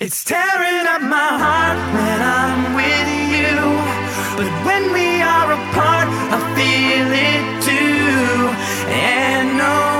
It's tearing up my heart when I'm with you. But when we are apart, I feel it too. And no.